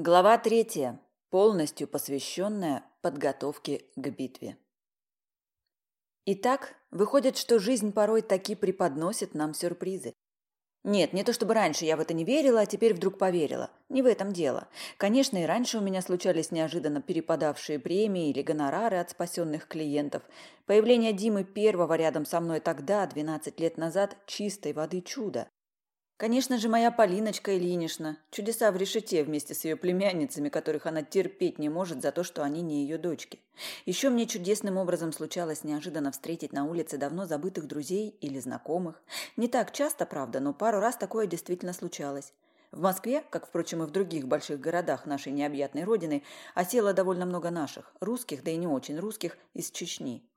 Глава третья, полностью посвященная подготовке к битве. Итак, выходит, что жизнь порой таки преподносит нам сюрпризы. Нет, не то чтобы раньше я в это не верила, а теперь вдруг поверила. Не в этом дело. Конечно, и раньше у меня случались неожиданно перепадавшие премии или гонорары от спасенных клиентов. Появление Димы первого рядом со мной тогда, 12 лет назад, чистой воды чудо. Конечно же, моя Полиночка Ильинична. Чудеса в решете вместе с ее племянницами, которых она терпеть не может за то, что они не ее дочки. Еще мне чудесным образом случалось неожиданно встретить на улице давно забытых друзей или знакомых. Не так часто, правда, но пару раз такое действительно случалось. В Москве, как, впрочем, и в других больших городах нашей необъятной родины, осело довольно много наших, русских, да и не очень русских, из Чечни.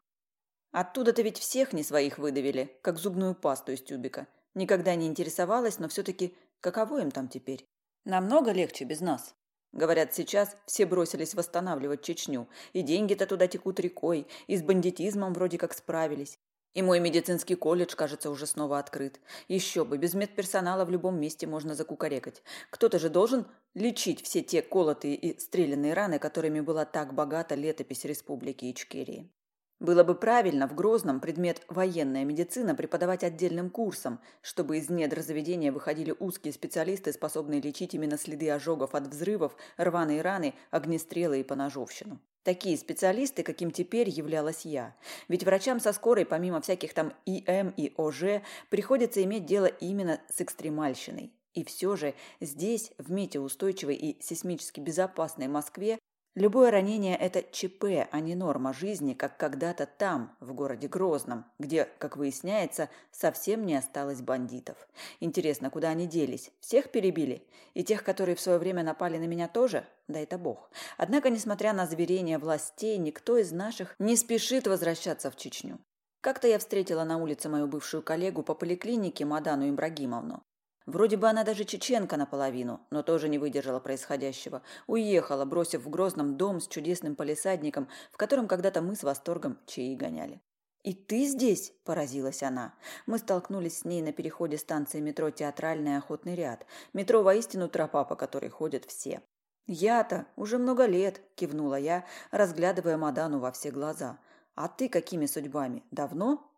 Оттуда-то ведь всех не своих выдавили, как зубную пасту из тюбика – Никогда не интересовалась, но все-таки каково им там теперь? Намного легче без нас. Говорят, сейчас все бросились восстанавливать Чечню, и деньги-то туда текут рекой, и с бандитизмом вроде как справились. И мой медицинский колледж, кажется, уже снова открыт. Еще бы, без медперсонала в любом месте можно закукарекать. Кто-то же должен лечить все те колотые и стрелянные раны, которыми была так богата летопись Республики Ичкерии. Было бы правильно в Грозном предмет «военная медицина» преподавать отдельным курсом, чтобы из недр заведения выходили узкие специалисты, способные лечить именно следы ожогов от взрывов, рваные раны, огнестрелы и поножовщину. Такие специалисты, каким теперь являлась я. Ведь врачам со скорой, помимо всяких там ИМ и ОЖ, приходится иметь дело именно с экстремальщиной. И все же здесь, в метеоустойчивой и сейсмически безопасной Москве, Любое ранение – это ЧП, а не норма жизни, как когда-то там, в городе Грозном, где, как выясняется, совсем не осталось бандитов. Интересно, куда они делись? Всех перебили? И тех, которые в свое время напали на меня тоже? Да это бог. Однако, несмотря на заверения властей, никто из наших не спешит возвращаться в Чечню. Как-то я встретила на улице мою бывшую коллегу по поликлинике Мадану Ибрагимовну. Вроде бы она даже чеченка наполовину, но тоже не выдержала происходящего. Уехала, бросив в Грозном дом с чудесным полисадником, в котором когда-то мы с восторгом чаи гоняли. «И ты здесь?» – поразилась она. Мы столкнулись с ней на переходе станции метро «Театральный охотный ряд». Метро воистину тропа, по которой ходят все. «Я-то уже много лет», – кивнула я, разглядывая Мадану во все глаза. «А ты какими судьбами? Давно?»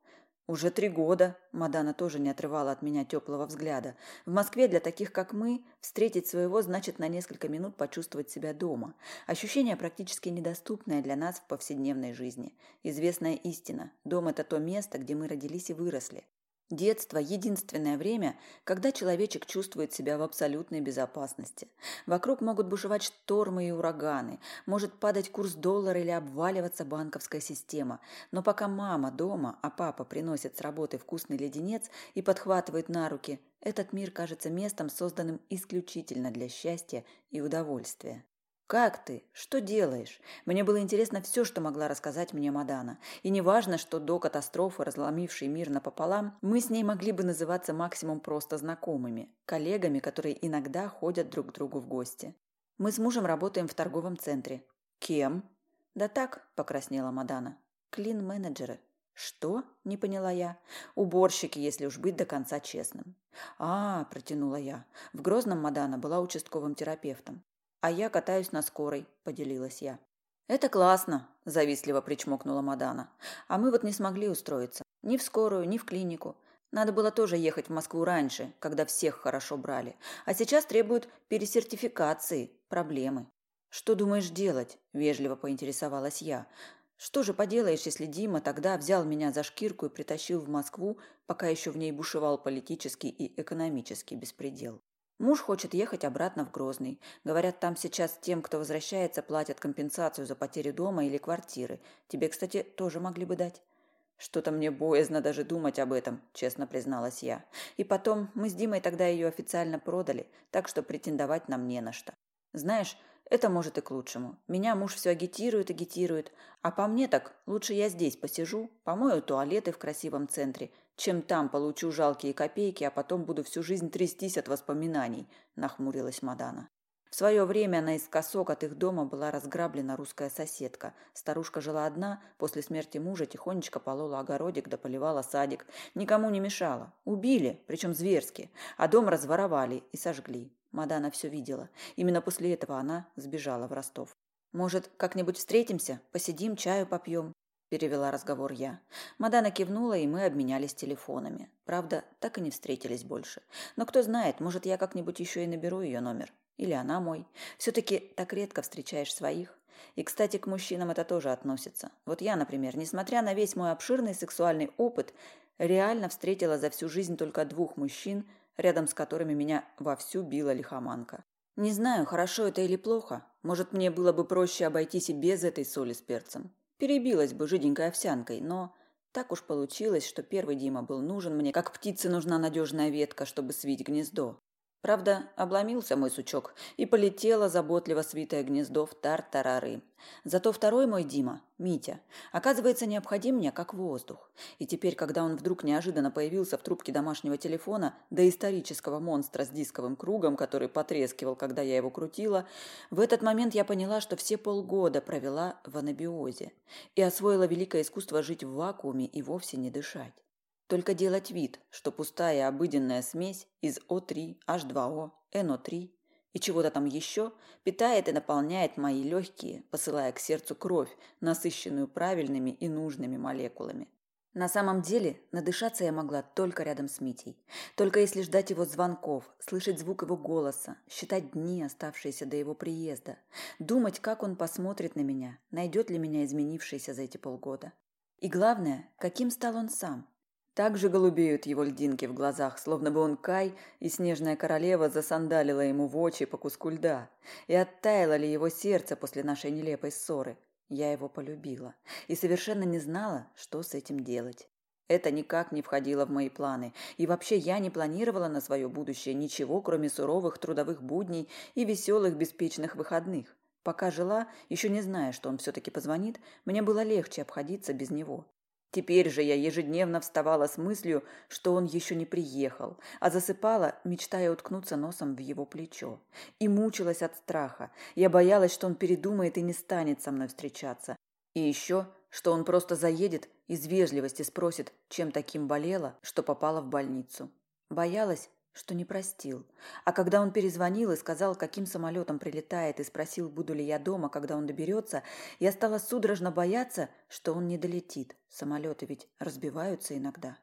Уже три года. Мадана тоже не отрывала от меня теплого взгляда. В Москве для таких, как мы, встретить своего значит на несколько минут почувствовать себя дома. Ощущение практически недоступное для нас в повседневной жизни. Известная истина. Дом – это то место, где мы родились и выросли. Детство – единственное время, когда человечек чувствует себя в абсолютной безопасности. Вокруг могут бушевать штормы и ураганы, может падать курс доллара или обваливаться банковская система. Но пока мама дома, а папа приносит с работы вкусный леденец и подхватывает на руки, этот мир кажется местом, созданным исключительно для счастья и удовольствия. «Как ты? Что делаешь?» Мне было интересно все, что могла рассказать мне Мадана. И неважно, что до катастрофы, разломившей мир напополам, мы с ней могли бы называться максимум просто знакомыми, коллегами, которые иногда ходят друг к другу в гости. Мы с мужем работаем в торговом центре. Кем? Да так, покраснела Мадана. Клин-менеджеры. Что? Не поняла я. Уборщики, если уж быть до конца честным. А, протянула я. В Грозном Мадана была участковым терапевтом. А я катаюсь на скорой, поделилась я. Это классно, завистливо причмокнула Мадана. А мы вот не смогли устроиться. Ни в скорую, ни в клинику. Надо было тоже ехать в Москву раньше, когда всех хорошо брали. А сейчас требуют пересертификации. Проблемы. Что думаешь делать? Вежливо поинтересовалась я. Что же поделаешь, если Дима тогда взял меня за шкирку и притащил в Москву, пока еще в ней бушевал политический и экономический беспредел? Муж хочет ехать обратно в Грозный. Говорят, там сейчас тем, кто возвращается, платят компенсацию за потерю дома или квартиры. Тебе, кстати, тоже могли бы дать. Что-то мне боязно даже думать об этом, честно призналась я. И потом, мы с Димой тогда ее официально продали, так что претендовать нам не на что. Знаешь, это может и к лучшему. Меня муж все агитирует, агитирует. А по мне так, лучше я здесь посижу, помою туалеты в красивом центре чем там получу жалкие копейки, а потом буду всю жизнь трястись от воспоминаний», – нахмурилась Мадана. В свое время наискосок от их дома была разграблена русская соседка. Старушка жила одна, после смерти мужа тихонечко полола огородик да поливала садик. Никому не мешала. Убили, причем зверски, а дом разворовали и сожгли. Мадана все видела. Именно после этого она сбежала в Ростов. «Может, как-нибудь встретимся? Посидим, чаю попьем?» Перевела разговор я. Мадана кивнула, и мы обменялись телефонами. Правда, так и не встретились больше. Но кто знает, может, я как-нибудь еще и наберу ее номер. Или она мой. Все-таки так редко встречаешь своих. И, кстати, к мужчинам это тоже относится. Вот я, например, несмотря на весь мой обширный сексуальный опыт, реально встретила за всю жизнь только двух мужчин, рядом с которыми меня вовсю била лихоманка. Не знаю, хорошо это или плохо. Может, мне было бы проще обойтись и без этой соли с перцем. Перебилась бы жиденькой овсянкой, но так уж получилось, что первый Дима был нужен мне, как птице нужна надежная ветка, чтобы свить гнездо. Правда, обломился мой сучок, и полетело заботливо свитое гнездо в тартарары. Зато второй мой Дима, Митя, оказывается необходим мне как воздух. И теперь, когда он вдруг неожиданно появился в трубке домашнего телефона, до исторического монстра с дисковым кругом, который потрескивал, когда я его крутила, в этот момент я поняла, что все полгода провела в анабиозе и освоила великое искусство жить в вакууме и вовсе не дышать. Только делать вид, что пустая обыденная смесь из О3, H2O, NO3 и чего-то там еще питает и наполняет мои легкие, посылая к сердцу кровь, насыщенную правильными и нужными молекулами. На самом деле, надышаться я могла только рядом с Митей. Только если ждать его звонков, слышать звук его голоса, считать дни, оставшиеся до его приезда, думать, как он посмотрит на меня, найдет ли меня изменившийся за эти полгода. И главное, каким стал он сам – так же голубеют его льдинки в глазах, словно бы он Кай, и снежная королева засандалила ему в очи по куску льда. И оттаяло ли его сердце после нашей нелепой ссоры? Я его полюбила и совершенно не знала, что с этим делать. Это никак не входило в мои планы, и вообще я не планировала на свое будущее ничего, кроме суровых трудовых будней и веселых беспечных выходных. Пока жила, еще не зная, что он все-таки позвонит, мне было легче обходиться без него. Теперь же я ежедневно вставала с мыслью, что он еще не приехал, а засыпала, мечтая уткнуться носом в его плечо. И мучилась от страха. Я боялась, что он передумает и не станет со мной встречаться. И еще, что он просто заедет из вежливости спросит, чем таким болела, что попала в больницу. Боялась, что не простил. А когда он перезвонил и сказал, каким самолетом прилетает, и спросил, буду ли я дома, когда он доберется, я стала судорожно бояться, что он не долетит. Самолеты ведь разбиваются иногда.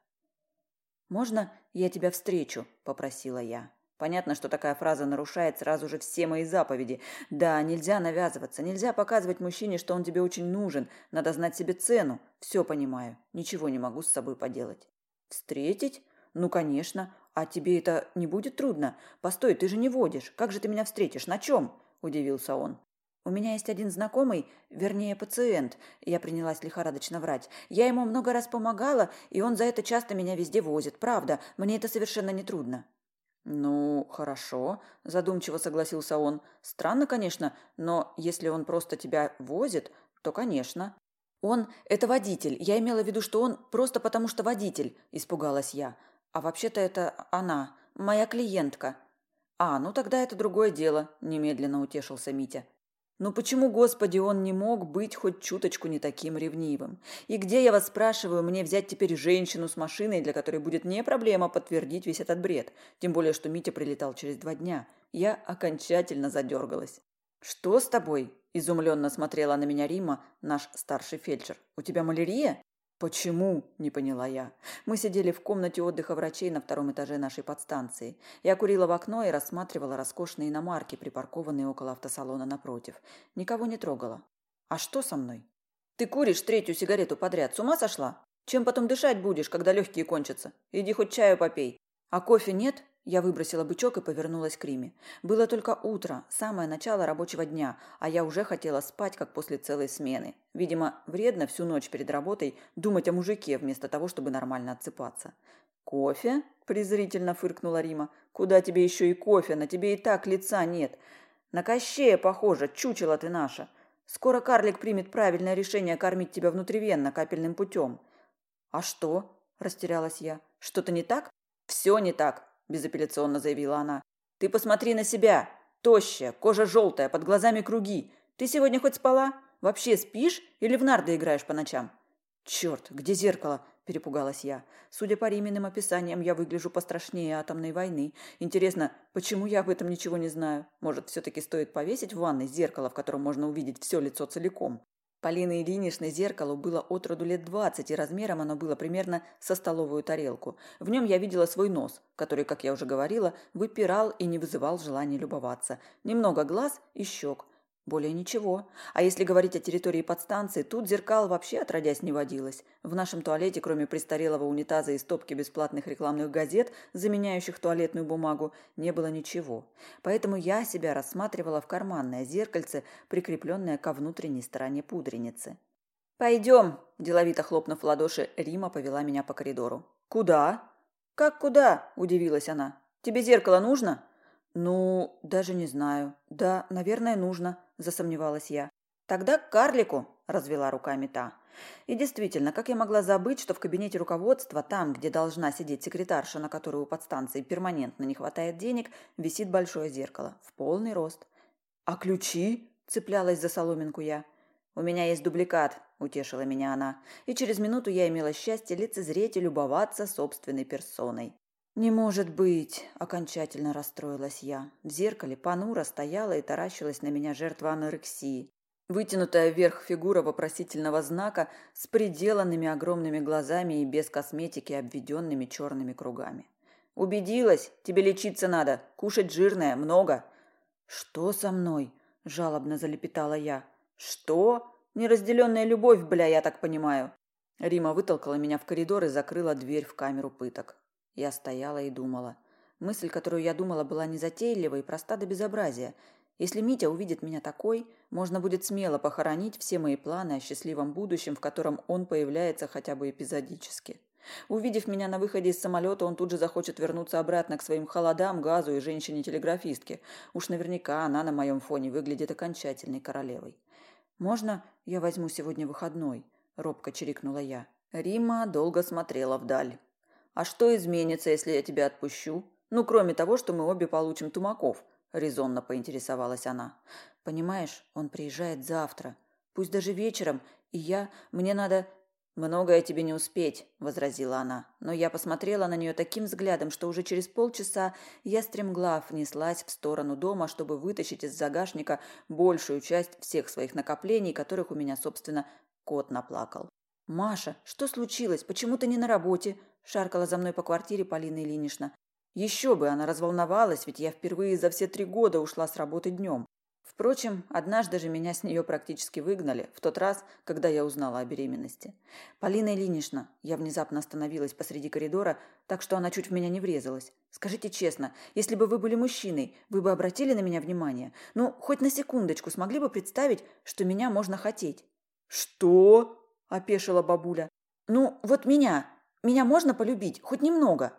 «Можно я тебя встречу?» – попросила я. Понятно, что такая фраза нарушает сразу же все мои заповеди. Да, нельзя навязываться, нельзя показывать мужчине, что он тебе очень нужен, надо знать себе цену. Все понимаю, ничего не могу с собой поделать. Встретить? Ну, конечно. «А тебе это не будет трудно? Постой, ты же не водишь. Как же ты меня встретишь? На чем?» – удивился он. «У меня есть один знакомый, вернее, пациент», – я принялась лихорадочно врать. «Я ему много раз помогала, и он за это часто меня везде возит. Правда, мне это совершенно не трудно». «Ну, хорошо», – задумчиво согласился он. «Странно, конечно, но если он просто тебя возит, то, конечно». «Он – это водитель. Я имела в виду, что он просто потому что водитель», – испугалась я. А вообще-то это она, моя клиентка. А, ну тогда это другое дело, немедленно утешился Митя. Ну почему, Господи, он не мог быть хоть чуточку не таким ревнивым? И где, я вас спрашиваю, мне взять теперь женщину с машиной, для которой будет не проблема подтвердить весь этот бред? Тем более, что Митя прилетал через два дня. Я окончательно задергалась. «Что с тобой?» – изумленно смотрела на меня Рима, наш старший фельдшер. «У тебя малярия?» «Почему?» – не поняла я. Мы сидели в комнате отдыха врачей на втором этаже нашей подстанции. Я курила в окно и рассматривала роскошные иномарки, припаркованные около автосалона напротив. Никого не трогала. «А что со мной?» «Ты куришь третью сигарету подряд. С ума сошла? Чем потом дышать будешь, когда легкие кончатся? Иди хоть чаю попей. А кофе нет?» Я выбросила бычок и повернулась к Риме. Было только утро, самое начало рабочего дня, а я уже хотела спать, как после целой смены. Видимо, вредно всю ночь перед работой думать о мужике, вместо того, чтобы нормально отсыпаться. «Кофе?» – презрительно фыркнула Рима. «Куда тебе еще и кофе? На тебе и так лица нет. На Кощея похоже, чучело ты наша. Скоро карлик примет правильное решение кормить тебя внутривенно, капельным путем». «А что?» – растерялась я. «Что-то не так?» «Все не так безапелляционно заявила она. Ты посмотри на себя. Тощая, кожа желтая, под глазами круги. Ты сегодня хоть спала? Вообще спишь или в нарды играешь по ночам?» «Черт, где зеркало?» – перепугалась я. «Судя по Риминым описаниям, я выгляжу пострашнее атомной войны. Интересно, почему я об этом ничего не знаю? Может, все-таки стоит повесить в ванной зеркало, в котором можно увидеть все лицо целиком?» Полины Ильиничны зеркалу было от роду лет двадцать, и размером оно было примерно со столовую тарелку. В нем я видела свой нос, который, как я уже говорила, выпирал и не вызывал желания любоваться. Немного глаз и щек, более ничего. А если говорить о территории подстанции, тут зеркал вообще отродясь не водилось. В нашем туалете, кроме престарелого унитаза и стопки бесплатных рекламных газет, заменяющих туалетную бумагу, не было ничего. Поэтому я себя рассматривала в карманное зеркальце, прикрепленное ко внутренней стороне пудреницы. «Пойдем!» – деловито хлопнув в ладоши, Рима повела меня по коридору. «Куда?» «Как куда?» – удивилась она. «Тебе зеркало нужно?» «Ну, даже не знаю. Да, наверное, нужно», – засомневалась я. «Тогда к карлику», – развела руками та. И действительно, как я могла забыть, что в кабинете руководства, там, где должна сидеть секретарша, на которую у подстанции перманентно не хватает денег, висит большое зеркало в полный рост. «А ключи?» – цеплялась за соломинку я. «У меня есть дубликат», – утешила меня она, и через минуту я имела счастье лицезреть и любоваться собственной персоной. «Не может быть!» – окончательно расстроилась я. В зеркале понуро стояла и таращилась на меня жертва анорексии. Вытянутая вверх фигура вопросительного знака с приделанными огромными глазами и без косметики, обведенными черными кругами. «Убедилась? Тебе лечиться надо. Кушать жирное. Много». «Что со мной?» – жалобно залепетала я. «Что? Неразделенная любовь, бля, я так понимаю». Рима вытолкала меня в коридор и закрыла дверь в камеру пыток. Я стояла и думала. Мысль, которую я думала, была незатейлива и проста до безобразия. Если Митя увидит меня такой, можно будет смело похоронить все мои планы о счастливом будущем, в котором он появляется хотя бы эпизодически. Увидев меня на выходе из самолета, он тут же захочет вернуться обратно к своим холодам, газу и женщине-телеграфистке. Уж наверняка она на моем фоне выглядит окончательной королевой. «Можно я возьму сегодня выходной?» – робко чирикнула я. Рима долго смотрела вдаль. А что изменится, если я тебя отпущу? Ну, кроме того, что мы обе получим тумаков, резонно поинтересовалась она. Понимаешь, он приезжает завтра, пусть даже вечером, и я, мне надо «Многое тебе не успеть», – возразила она. Но я посмотрела на нее таким взглядом, что уже через полчаса я стремглав неслась в сторону дома, чтобы вытащить из загашника большую часть всех своих накоплений, которых у меня, собственно, кот наплакал. «Маша, что случилось? Почему ты не на работе?» Шаркала за мной по квартире Полина Ильинична. Еще бы, она разволновалась, ведь я впервые за все три года ушла с работы днем. Впрочем, однажды же меня с нее практически выгнали, в тот раз, когда я узнала о беременности. «Полина Ильинична», я внезапно остановилась посреди коридора, так что она чуть в меня не врезалась. «Скажите честно, если бы вы были мужчиной, вы бы обратили на меня внимание? Ну, хоть на секундочку смогли бы представить, что меня можно хотеть?» «Что?» – опешила бабуля. «Ну, вот меня. Меня можно полюбить, хоть немного».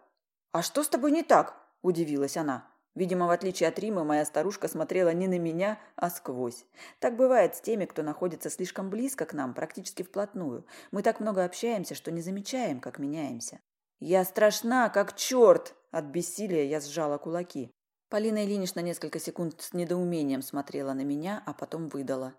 «А что с тобой не так?» – удивилась она. Видимо, в отличие от Римы, моя старушка смотрела не на меня, а сквозь. Так бывает с теми, кто находится слишком близко к нам, практически вплотную. Мы так много общаемся, что не замечаем, как меняемся. «Я страшна, как черт!» От бессилия я сжала кулаки. Полина Ильинична несколько секунд с недоумением смотрела на меня, а потом выдала.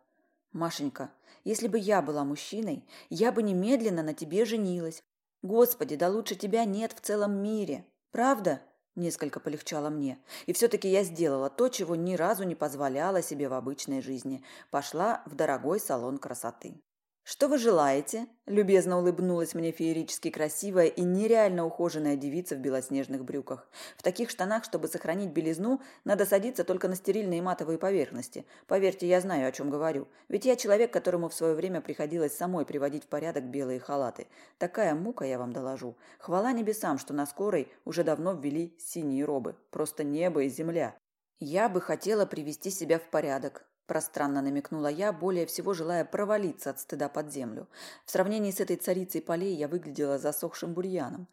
«Машенька, если бы я была мужчиной, я бы немедленно на тебе женилась. Господи, да лучше тебя нет в целом мире. Правда?» Несколько полегчало мне. И все-таки я сделала то, чего ни разу не позволяла себе в обычной жизни. Пошла в дорогой салон красоты. «Что вы желаете?» – любезно улыбнулась мне феерически красивая и нереально ухоженная девица в белоснежных брюках. В таких штанах, чтобы сохранить белизну, надо садиться только на стерильные матовые поверхности. Поверьте, я знаю, о чем говорю. Ведь я человек, которому в свое время приходилось самой приводить в порядок белые халаты. Такая мука, я вам доложу. Хвала небесам, что на скорой уже давно ввели синие робы. Просто небо и земля. Я бы хотела привести себя в порядок, Пространно намекнула я, более всего желая провалиться от стыда под землю. В сравнении с этой царицей полей я выглядела засохшим бурьяном.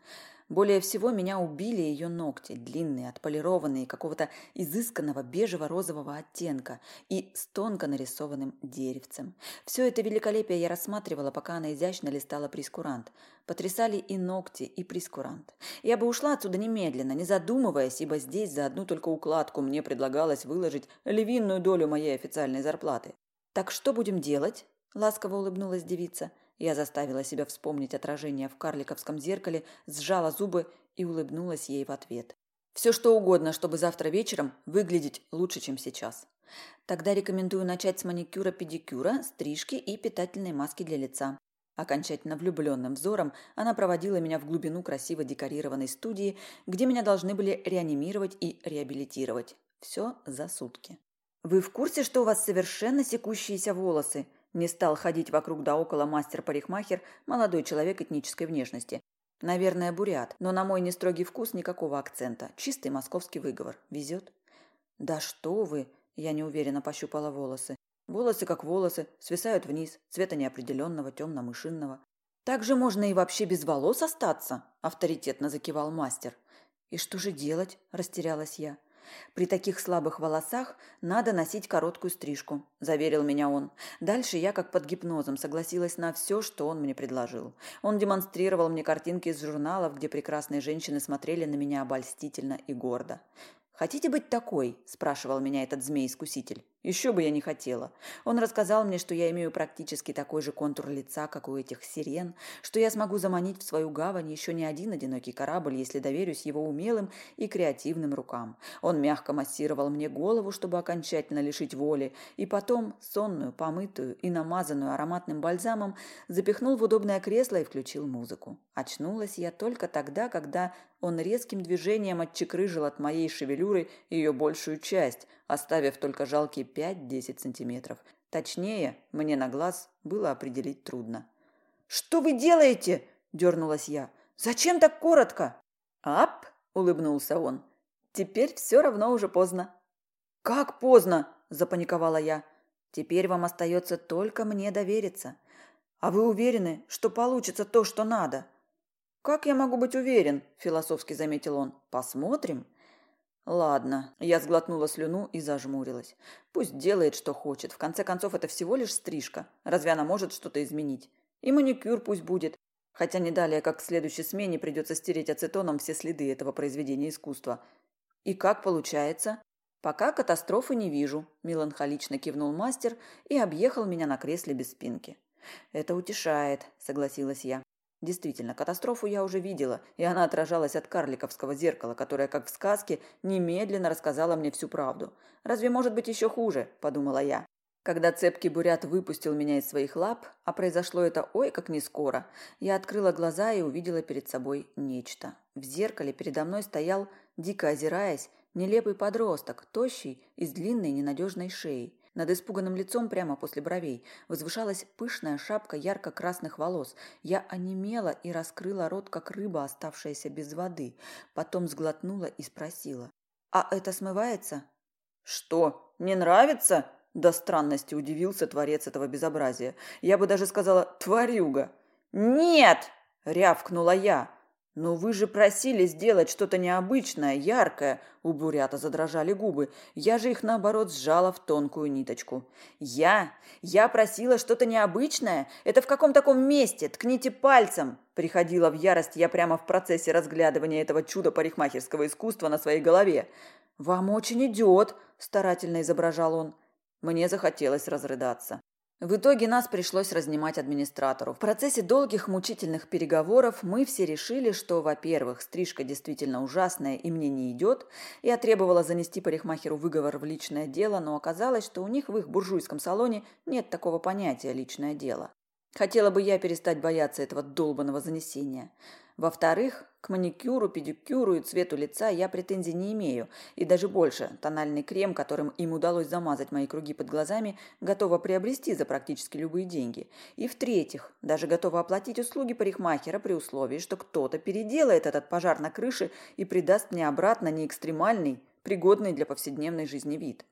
Более всего меня убили ее ногти, длинные, отполированные, какого-то изысканного бежево-розового оттенка и с тонко нарисованным деревцем. Все это великолепие я рассматривала, пока она изящно листала прескурант. Потрясали и ногти, и прескурант. Я бы ушла отсюда немедленно, не задумываясь, ибо здесь за одну только укладку мне предлагалось выложить львиную долю моей официальной зарплаты. «Так что будем делать?» – ласково улыбнулась девица. Я заставила себя вспомнить отражение в карликовском зеркале, сжала зубы и улыбнулась ей в ответ. Все что угодно, чтобы завтра вечером выглядеть лучше, чем сейчас. Тогда рекомендую начать с маникюра-педикюра, стрижки и питательной маски для лица. Окончательно влюбленным взором она проводила меня в глубину красиво декорированной студии, где меня должны были реанимировать и реабилитировать. Все за сутки. «Вы в курсе, что у вас совершенно секущиеся волосы?» Не стал ходить вокруг да около мастер-парикмахер, молодой человек этнической внешности. Наверное, бурят, но на мой нестрогий вкус никакого акцента. Чистый московский выговор. Везет? Да что вы! Я неуверенно пощупала волосы. Волосы как волосы, свисают вниз, цвета неопределенного, темно-мышинного. Так же можно и вообще без волос остаться, авторитетно закивал мастер. И что же делать? Растерялась я. При таких слабых волосах надо носить короткую стрижку, заверил меня он. Дальше я, как под гипнозом, согласилась на все, что он мне предложил. Он демонстрировал мне картинки из журналов, где прекрасные женщины смотрели на меня обольстительно и гордо. «Хотите быть такой?» – спрашивал меня этот змей-искуситель. Еще бы я не хотела. Он рассказал мне, что я имею практически такой же контур лица, как у этих сирен, что я смогу заманить в свою гавань еще не один одинокий корабль, если доверюсь его умелым и креативным рукам. Он мягко массировал мне голову, чтобы окончательно лишить воли, и потом, сонную, помытую и намазанную ароматным бальзамом, запихнул в удобное кресло и включил музыку. Очнулась я только тогда, когда он резким движением отчекрыжил от моей шевелюры ее большую часть – оставив только жалкие 5-10 сантиметров. Точнее, мне на глаз было определить трудно. «Что вы делаете?» – дернулась я. «Зачем так коротко?» «Ап!» – улыбнулся он. «Теперь все равно уже поздно». «Как поздно?» – запаниковала я. «Теперь вам остается только мне довериться. А вы уверены, что получится то, что надо?» «Как я могу быть уверен?» – философски заметил он. «Посмотрим». Ладно, я сглотнула слюну и зажмурилась. Пусть делает, что хочет. В конце концов, это всего лишь стрижка. Разве она может что-то изменить? И маникюр пусть будет. Хотя не далее, как в следующей смене придется стереть ацетоном все следы этого произведения искусства. И как получается? Пока катастрофы не вижу, меланхолично кивнул мастер и объехал меня на кресле без спинки. Это утешает, согласилась я. Действительно, катастрофу я уже видела, и она отражалась от карликовского зеркала, которое, как в сказке, немедленно рассказала мне всю правду. «Разве может быть еще хуже?» – подумала я. Когда цепкий бурят выпустил меня из своих лап, а произошло это ой как не скоро, я открыла глаза и увидела перед собой нечто. В зеркале передо мной стоял, дико озираясь, нелепый подросток, тощий и с длинной ненадежной шеей. Над испуганным лицом прямо после бровей возвышалась пышная шапка ярко-красных волос. Я онемела и раскрыла рот, как рыба, оставшаяся без воды. Потом сглотнула и спросила. «А это смывается?» «Что, не нравится?» До странности удивился творец этого безобразия. Я бы даже сказала «тварюга». «Нет!» – рявкнула я. «Но вы же просили сделать что-то необычное, яркое!» У бурята задрожали губы. Я же их, наоборот, сжала в тонкую ниточку. «Я? Я просила что-то необычное? Это в каком таком месте? Ткните пальцем!» Приходила в ярость я прямо в процессе разглядывания этого чуда парикмахерского искусства на своей голове. «Вам очень идет!» – старательно изображал он. Мне захотелось разрыдаться. В итоге нас пришлось разнимать администратору. В процессе долгих мучительных переговоров мы все решили, что, во-первых, стрижка действительно ужасная и мне не идет. Я требовала занести парикмахеру выговор в личное дело, но оказалось, что у них в их буржуйском салоне нет такого понятия «личное дело». Хотела бы я перестать бояться этого долбанного занесения. Во-вторых, к маникюру, педикюру и цвету лица я претензий не имею. И даже больше, тональный крем, которым им удалось замазать мои круги под глазами, готова приобрести за практически любые деньги. И в-третьих, даже готова оплатить услуги парикмахера при условии, что кто-то переделает этот пожар на крыше и придаст мне обратно не экстремальный, пригодный для повседневной жизни вид.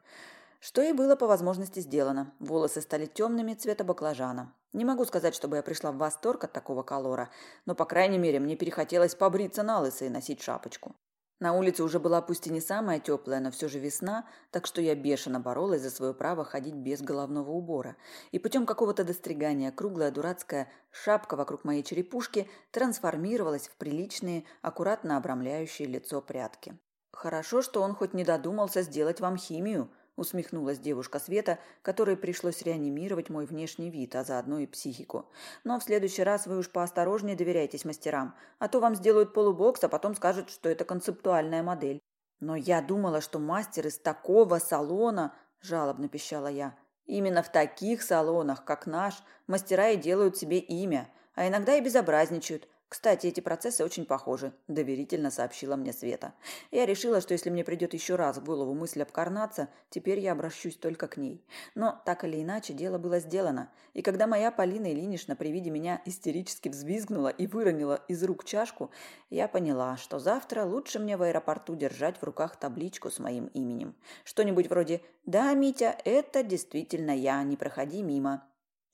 Что и было по возможности сделано. Волосы стали темными цвета баклажана. Не могу сказать, чтобы я пришла в восторг от такого колора, но, по крайней мере, мне перехотелось побриться на лысо и носить шапочку. На улице уже была пусть и не самая теплая, но все же весна, так что я бешено боролась за свое право ходить без головного убора. И путем какого-то достригания круглая дурацкая шапка вокруг моей черепушки трансформировалась в приличные, аккуратно обрамляющие лицо прятки. Хорошо, что он хоть не додумался сделать вам химию, усмехнулась девушка Света, которой пришлось реанимировать мой внешний вид, а заодно и психику. Но в следующий раз вы уж поосторожнее доверяйтесь мастерам, а то вам сделают полубокс, а потом скажут, что это концептуальная модель. Но я думала, что мастер из такого салона, жалобно пищала я. Именно в таких салонах, как наш, мастера и делают себе имя, а иногда и безобразничают, «Кстати, эти процессы очень похожи», – доверительно сообщила мне Света. Я решила, что если мне придет еще раз в голову мысль обкарнаться, теперь я обращусь только к ней. Но так или иначе дело было сделано, и когда моя Полина Ильинична при виде меня истерически взвизгнула и выронила из рук чашку, я поняла, что завтра лучше мне в аэропорту держать в руках табличку с моим именем. Что-нибудь вроде «Да, Митя, это действительно я, не проходи мимо».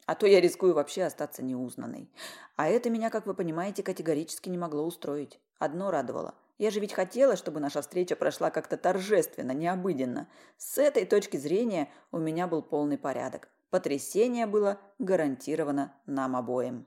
А то я рискую вообще остаться неузнанной. А это меня, как вы понимаете, категорически не могло устроить. Одно радовало. Я же ведь хотела, чтобы наша встреча прошла как-то торжественно, необыденно. С этой точки зрения у меня был полный порядок. Потрясение было гарантировано нам обоим.